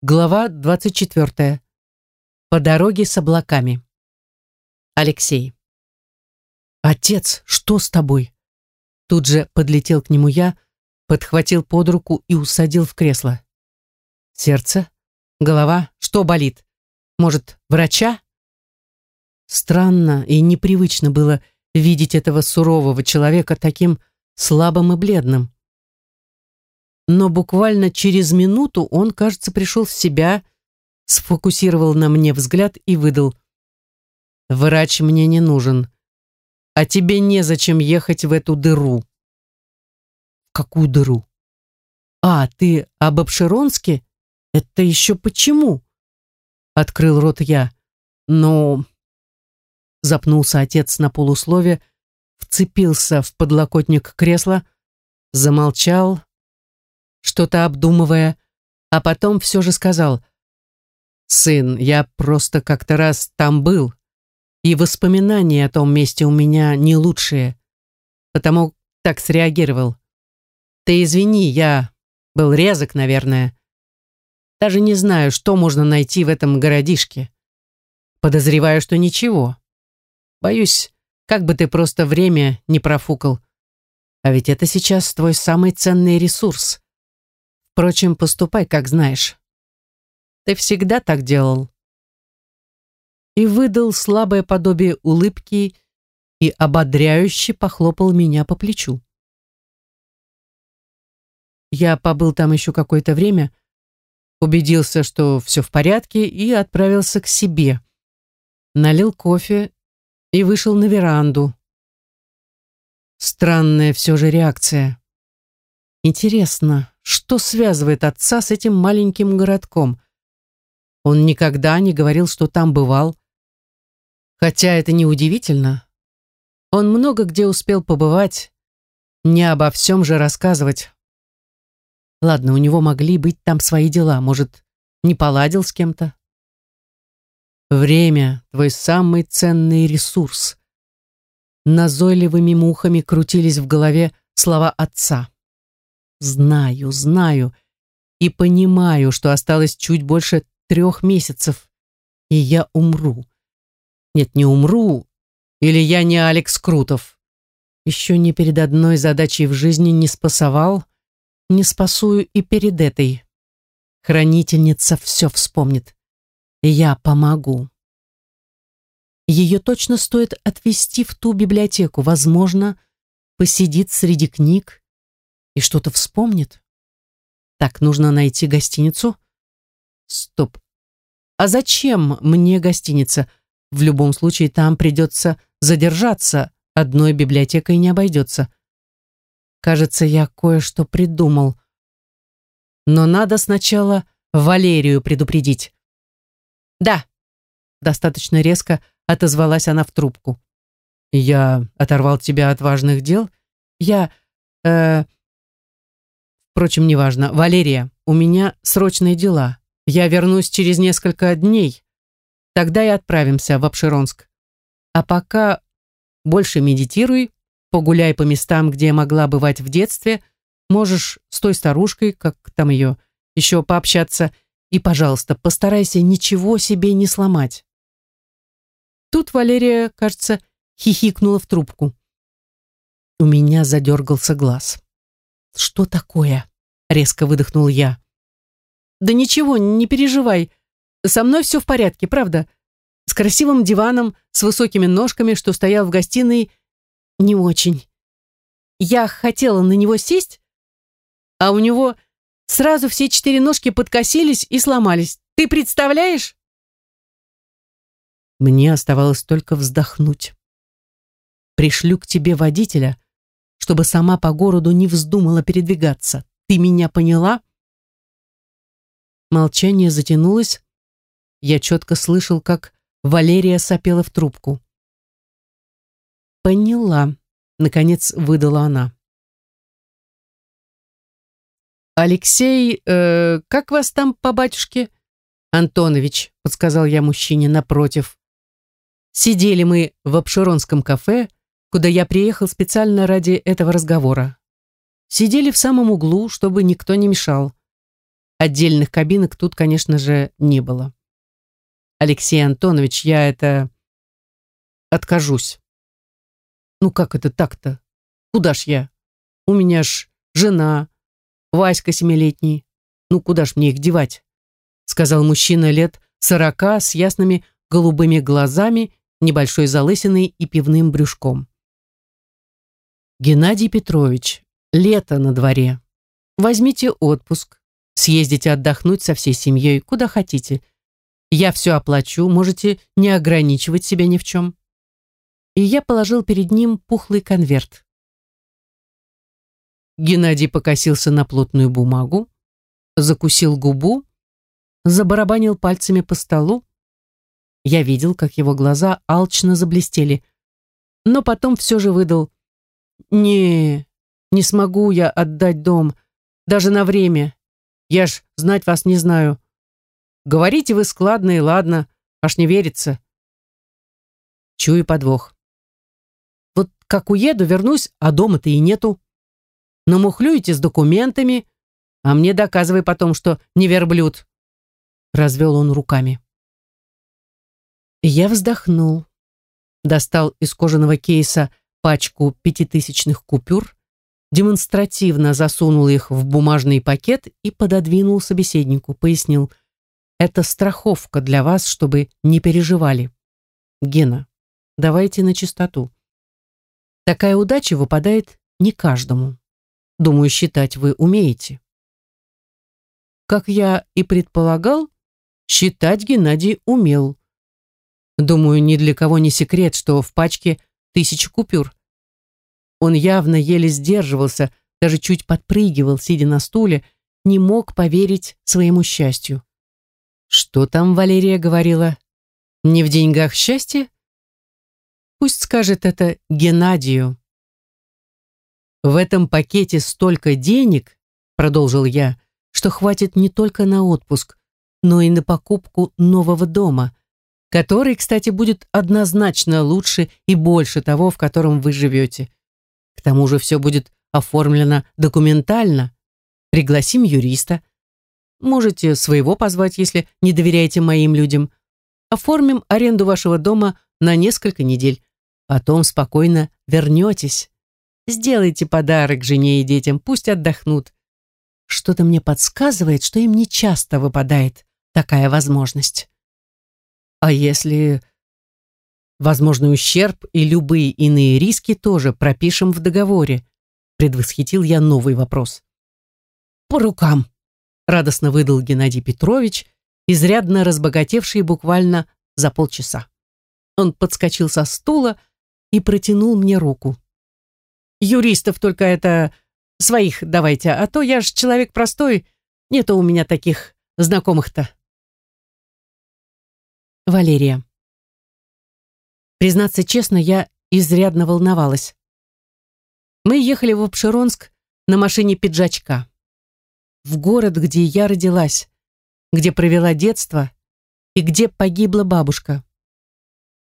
Глава 24. По дороге с облаками. Алексей. «Отец, что с тобой?» Тут же подлетел к нему я, подхватил под руку и усадил в кресло. «Сердце? Голова? Что болит? Может, врача?» Странно и непривычно было видеть этого сурового человека таким слабым и бледным но буквально через минуту он, кажется, пришел в себя, сфокусировал на мне взгляд и выдал. «Врач мне не нужен, а тебе незачем ехать в эту дыру». «Какую дыру?» «А, ты об Обширонске? Это еще почему?» Открыл рот я. «Но...» Запнулся отец на полуслове, вцепился в подлокотник кресла, замолчал, что-то обдумывая, а потом все же сказал, «Сын, я просто как-то раз там был, и воспоминания о том месте у меня не лучшие, потому так среагировал. Ты извини, я был резок, наверное. Даже не знаю, что можно найти в этом городишке. Подозреваю, что ничего. Боюсь, как бы ты просто время не профукал. А ведь это сейчас твой самый ценный ресурс. Впрочем, поступай, как знаешь. Ты всегда так делал. И выдал слабое подобие улыбки и ободряюще похлопал меня по плечу. Я побыл там еще какое-то время, убедился, что все в порядке, и отправился к себе. Налил кофе и вышел на веранду. Странная все же реакция. Интересно, что связывает отца с этим маленьким городком? Он никогда не говорил, что там бывал. Хотя это не удивительно. Он много где успел побывать, не обо всем же рассказывать. Ладно, у него могли быть там свои дела, может, не поладил с кем-то. Время — твой самый ценный ресурс. Назойливыми мухами крутились в голове слова отца. Знаю, знаю и понимаю, что осталось чуть больше трех месяцев, и я умру. Нет, не умру, или я не Алекс Крутов. Еще ни перед одной задачей в жизни не спасовал, не спасую и перед этой. Хранительница все вспомнит. Я помогу. Ее точно стоит отвезти в ту библиотеку. Возможно, посидит среди книг, и что-то вспомнит. Так, нужно найти гостиницу. Стоп. А зачем мне гостиница? В любом случае там придется задержаться, одной библиотекой не обойдется. Кажется, я кое-что придумал. Но надо сначала Валерию предупредить. Да, достаточно резко отозвалась она в трубку. Я оторвал тебя от важных дел. Я... Э, Впрочем, неважно. Валерия, у меня срочные дела. Я вернусь через несколько дней. Тогда и отправимся в Обширонск. А пока больше медитируй, погуляй по местам, где могла бывать в детстве, можешь с той старушкой, как там ее, еще пообщаться, и, пожалуйста, постарайся ничего себе не сломать. Тут Валерия, кажется, хихикнула в трубку. У меня задергался глаз. «Что такое?» — резко выдохнул я. «Да ничего, не переживай. Со мной все в порядке, правда. С красивым диваном, с высокими ножками, что стоял в гостиной, не очень. Я хотела на него сесть, а у него сразу все четыре ножки подкосились и сломались. Ты представляешь?» Мне оставалось только вздохнуть. «Пришлю к тебе водителя», чтобы сама по городу не вздумала передвигаться. Ты меня поняла?» Молчание затянулось. Я четко слышал, как Валерия сопела в трубку. «Поняла», — наконец выдала она. «Алексей, э, как вас там по батюшке?» «Антонович», — подсказал я мужчине напротив. Сидели мы в обширонском кафе, куда я приехал специально ради этого разговора. Сидели в самом углу, чтобы никто не мешал. Отдельных кабинок тут, конечно же, не было. Алексей Антонович, я это... откажусь. Ну как это так-то? Куда ж я? У меня ж жена, Васька семилетний. Ну куда ж мне их девать? Сказал мужчина лет сорока с ясными голубыми глазами, небольшой залысиной и пивным брюшком. Геннадий Петрович, лето на дворе. Возьмите отпуск, съездите отдохнуть со всей семьей, куда хотите. Я все оплачу, можете не ограничивать себя ни в чем. И я положил перед ним пухлый конверт. Геннадий покосился на плотную бумагу, закусил губу, забарабанил пальцами по столу. Я видел, как его глаза алчно заблестели, но потом все же выдал «Не, не смогу я отдать дом, даже на время. Я ж знать вас не знаю. Говорите вы складно и ладно, аж не верится». Чую подвох. Вот как уеду, вернусь, а дома-то и нету. Намухлюете с документами, а мне доказывай потом, что не верблюд. Развел он руками. Я вздохнул. Достал из кожаного кейса пачку пятитысячных купюр, демонстративно засунул их в бумажный пакет и пододвинул собеседнику, пояснил. Это страховка для вас, чтобы не переживали. Гена, давайте на чистоту. Такая удача выпадает не каждому. Думаю, считать вы умеете. Как я и предполагал, считать Геннадий умел. Думаю, ни для кого не секрет, что в пачке тысяча купюр. Он явно еле сдерживался, даже чуть подпрыгивал, сидя на стуле, не мог поверить своему счастью. Что там Валерия говорила? Не в деньгах счастье? Пусть скажет это Геннадию. В этом пакете столько денег, продолжил я, что хватит не только на отпуск, но и на покупку нового дома, который, кстати, будет однозначно лучше и больше того, в котором вы живете. К тому же все будет оформлено документально. Пригласим юриста. Можете своего позвать, если не доверяете моим людям. Оформим аренду вашего дома на несколько недель. Потом спокойно вернетесь. Сделайте подарок жене и детям, пусть отдохнут. Что-то мне подсказывает, что им не часто выпадает такая возможность. А если возможный ущерб и любые иные риски тоже пропишем в договоре? Предвосхитил я новый вопрос. По рукам, радостно выдал Геннадий Петрович, изрядно разбогатевший буквально за полчаса. Он подскочил со стула и протянул мне руку. Юристов только это своих давайте, а то я ж человек простой, нету у меня таких знакомых-то. Валерия. Признаться честно, я изрядно волновалась. Мы ехали в Обширонск на машине пиджачка. В город, где я родилась, где провела детство и где погибла бабушка.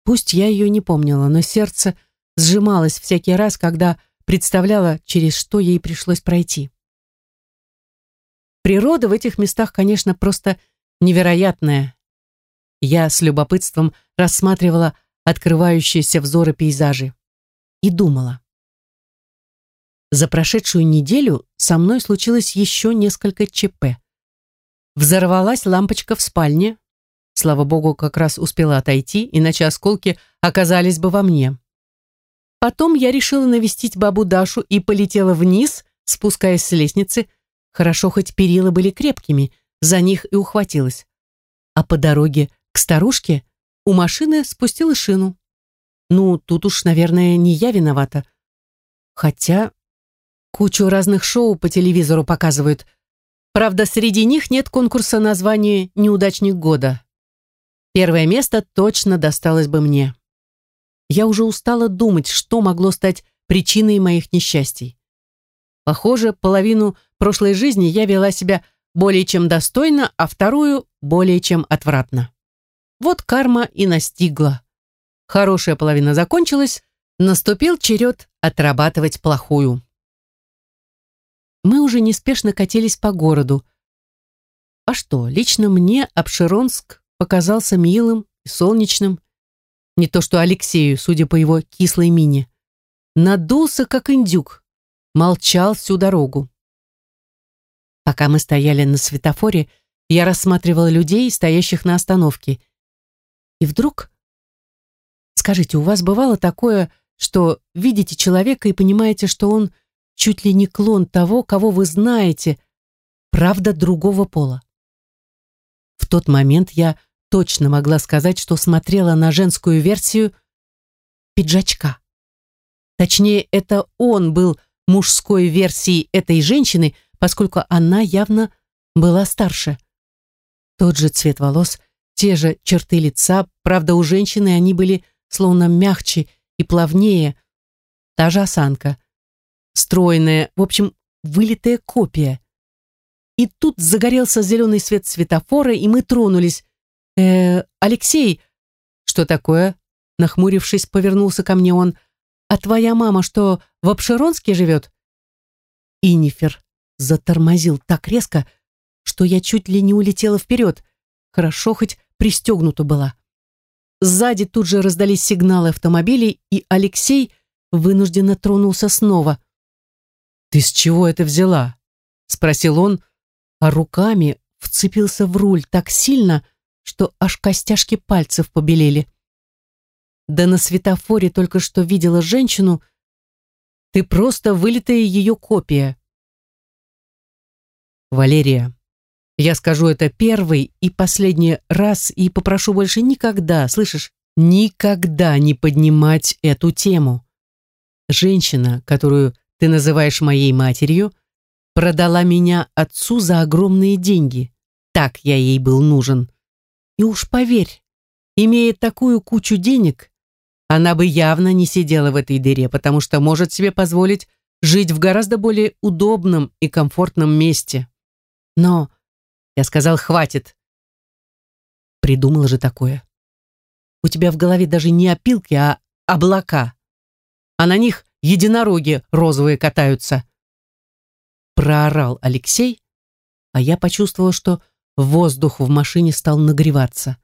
Пусть я ее не помнила, но сердце сжималось всякий раз, когда представляла, через что ей пришлось пройти. Природа в этих местах, конечно, просто невероятная, я с любопытством рассматривала открывающиеся взоры пейзажи и думала. За прошедшую неделю со мной случилось еще несколько ЧП. Взорвалась лампочка в спальне. Слава богу, как раз успела отойти, иначе осколки оказались бы во мне. Потом я решила навестить бабу Дашу и полетела вниз, спускаясь с лестницы. Хорошо, хоть перила были крепкими, за них и ухватилась. А по дороге к старушке у машины спустила шину. Ну, тут уж, наверное, не я виновата. Хотя кучу разных шоу по телевизору показывают. Правда, среди них нет конкурса названия «Неудачник года». Первое место точно досталось бы мне. Я уже устала думать, что могло стать причиной моих несчастий. Похоже, половину прошлой жизни я вела себя более чем достойно, а вторую более чем отвратно. Вот карма и настигла. Хорошая половина закончилась, наступил черед отрабатывать плохую. Мы уже неспешно катились по городу. А что, лично мне Обширонск показался милым и солнечным. Не то что Алексею, судя по его кислой мине. Надулся, как индюк. Молчал всю дорогу. Пока мы стояли на светофоре, я рассматривала людей, стоящих на остановке. И вдруг... Скажите, у вас бывало такое, что видите человека и понимаете, что он чуть ли не клон того, кого вы знаете, правда другого пола? В тот момент я точно могла сказать, что смотрела на женскую версию пиджачка. Точнее, это он был мужской версией этой женщины, поскольку она явно была старше. Тот же цвет волос, те же черты лица, правда, у женщины они были словно мягче и плавнее. Та же осанка. Стройная, в общем, вылитая копия. И тут загорелся зеленый свет светофора, и мы тронулись. «Э, Алексей!» «Что такое?» Нахмурившись, повернулся ко мне он. «А твоя мама что, в Обширонске живет?» Инифер затормозил так резко, что я чуть ли не улетела вперед. Хорошо хоть пристегнута была. Сзади тут же раздались сигналы автомобилей, и Алексей вынужденно тронулся снова. «Ты с чего это взяла?» — спросил он, а руками вцепился в руль так сильно, что аж костяшки пальцев побелели. Да на светофоре только что видела женщину. Ты просто вылитая ее копия. Валерия, я скажу это первый и последний раз и попрошу больше никогда, слышишь, никогда не поднимать эту тему. Женщина, которую ты называешь моей матерью, продала меня отцу за огромные деньги. Так я ей был нужен. И уж поверь, имея такую кучу денег, она бы явно не сидела в этой дыре, потому что может себе позволить жить в гораздо более удобном и комфортном месте. Но я сказал, хватит. Придумала же такое. У тебя в голове даже не опилки, а облака. А на них единороги розовые катаются. Проорал Алексей, а я почувствовала, что воздух в машине стал нагреваться.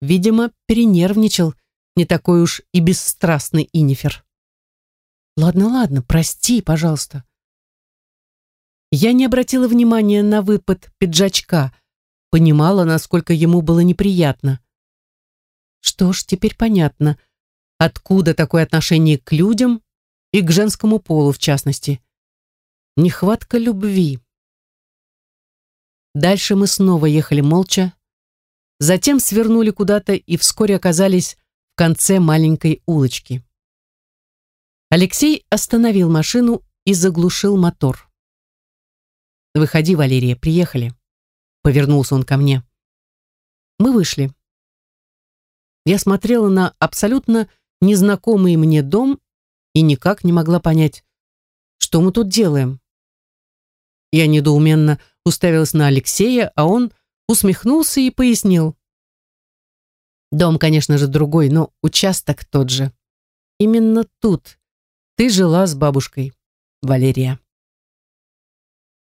Видимо, перенервничал не такой уж и бесстрастный Инифер. Ладно, ладно, прости, пожалуйста. Я не обратила внимания на выпад пиджачка, понимала, насколько ему было неприятно. Что ж, теперь понятно, откуда такое отношение к людям и к женскому полу в частности. Нехватка любви. Дальше мы снова ехали молча, затем свернули куда-то и вскоре оказались в конце маленькой улочки. Алексей остановил машину и заглушил мотор. «Выходи, Валерия, приехали». Повернулся он ко мне. Мы вышли. Я смотрела на абсолютно незнакомый мне дом и никак не могла понять, что мы тут делаем. Я недоуменно уставилась на Алексея, а он усмехнулся и пояснил. Дом, конечно же, другой, но участок тот же. Именно тут ты жила с бабушкой, Валерия.